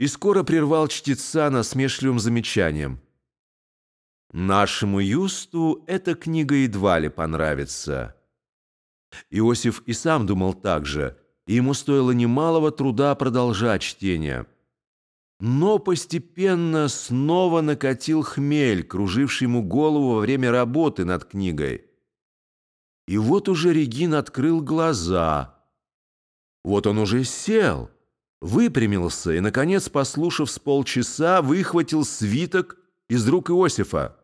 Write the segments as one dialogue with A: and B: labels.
A: и скоро прервал чтеца насмешливым замечанием. «Нашему Юсту эта книга едва ли понравится». Иосиф и сам думал так же, и ему стоило немалого труда продолжать чтение. Но постепенно снова накатил хмель, круживший ему голову во время работы над книгой. И вот уже Регин открыл глаза. Вот он уже сел, выпрямился и, наконец, послушав с полчаса, выхватил свиток из рук Иосифа.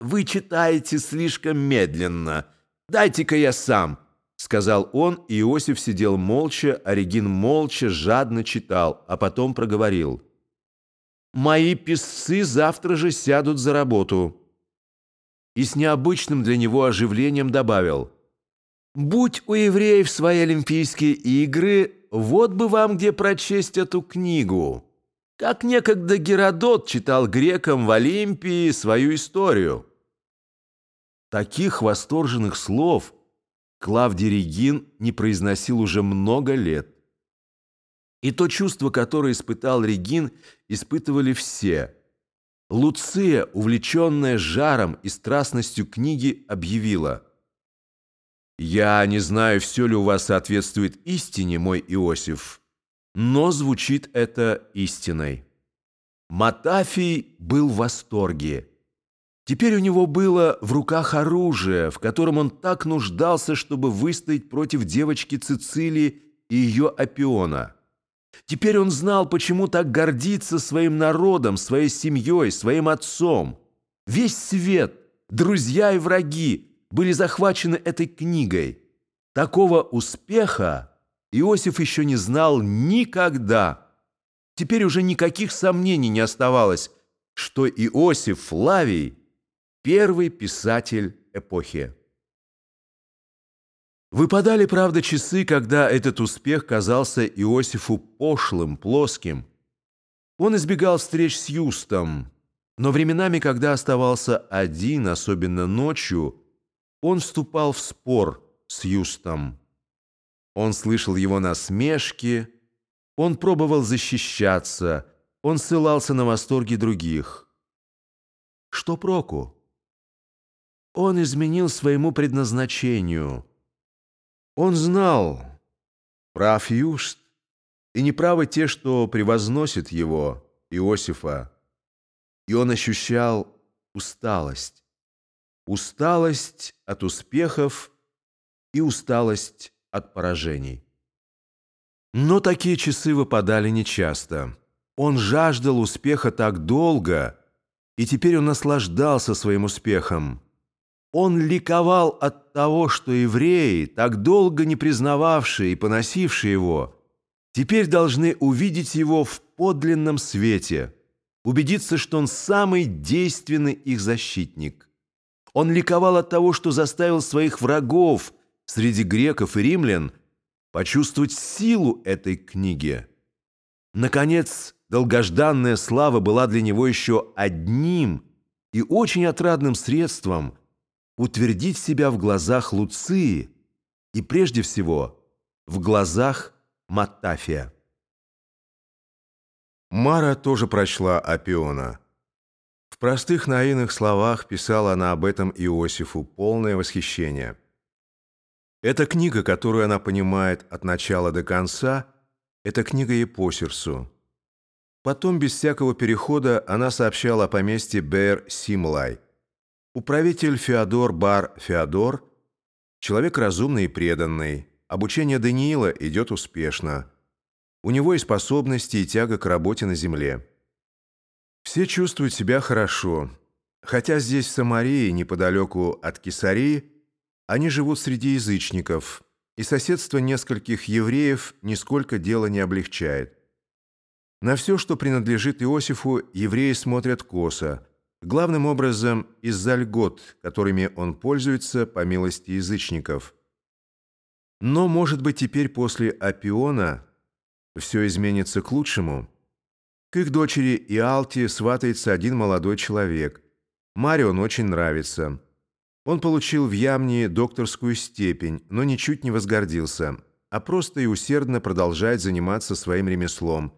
A: «Вы читаете слишком медленно. Дайте-ка я сам», — сказал он, и Иосиф сидел молча, а Регин молча, жадно читал, а потом проговорил. «Мои писцы завтра же сядут за работу» и с необычным для него оживлением добавил «Будь у евреев свои Олимпийские игры, вот бы вам где прочесть эту книгу». Как некогда Геродот читал грекам в Олимпии свою историю. Таких восторженных слов Клавдий Регин не произносил уже много лет. И то чувство, которое испытал Регин, испытывали все – Луция, увлеченная жаром и страстностью книги, объявила «Я не знаю, все ли у вас соответствует истине, мой Иосиф, но звучит это истиной». Матафий был в восторге. Теперь у него было в руках оружие, в котором он так нуждался, чтобы выстоять против девочки Цицилии и ее опиона – Теперь он знал, почему так гордится своим народом, своей семьей, своим отцом. Весь свет, друзья и враги были захвачены этой книгой. Такого успеха Иосиф еще не знал никогда. Теперь уже никаких сомнений не оставалось, что Иосиф Флавий – первый писатель эпохи. Выпадали, правда, часы, когда этот успех казался Иосифу пошлым, плоским. Он избегал встреч с Юстом, но временами, когда оставался один, особенно ночью, он вступал в спор с Юстом. Он слышал его насмешки, он пробовал защищаться, он ссылался на восторги других. Что проку? Он изменил своему предназначению – он знал, прав Юст, и неправы те, что превозносят его, Иосифа, и он ощущал усталость. Усталость от успехов и усталость от поражений. Но такие часы выпадали нечасто. Он жаждал успеха так долго, и теперь он наслаждался своим успехом. Он ликовал от того, что евреи, так долго не признававшие и поносившие его, теперь должны увидеть его в подлинном свете, убедиться, что он самый действенный их защитник. Он ликовал от того, что заставил своих врагов среди греков и римлян почувствовать силу этой книги. Наконец, долгожданная слава была для него еще одним и очень отрадным средством – утвердить себя в глазах Луции и, прежде всего, в глазах Маттафия. Мара тоже прочла Апиона. В простых наивных словах писала она об этом Иосифу полное восхищение. Эта книга, которую она понимает от начала до конца, это книга ей по сердцу. Потом, без всякого перехода, она сообщала о поместье Бер-Симлай – Управитель Феодор Бар Феодор – человек разумный и преданный. Обучение Даниила идет успешно. У него и способности, и тяга к работе на земле. Все чувствуют себя хорошо. Хотя здесь, в Самарии, неподалеку от Кесарии, они живут среди язычников, и соседство нескольких евреев нисколько дело не облегчает. На все, что принадлежит Иосифу, евреи смотрят косо – Главным образом из-за льгот, которыми он пользуется по милости язычников. Но, может быть, теперь после Апиона все изменится к лучшему. К их дочери Иалте сватается один молодой человек. Маре он очень нравится. Он получил в Ямне докторскую степень, но ничуть не возгордился, а просто и усердно продолжает заниматься своим ремеслом –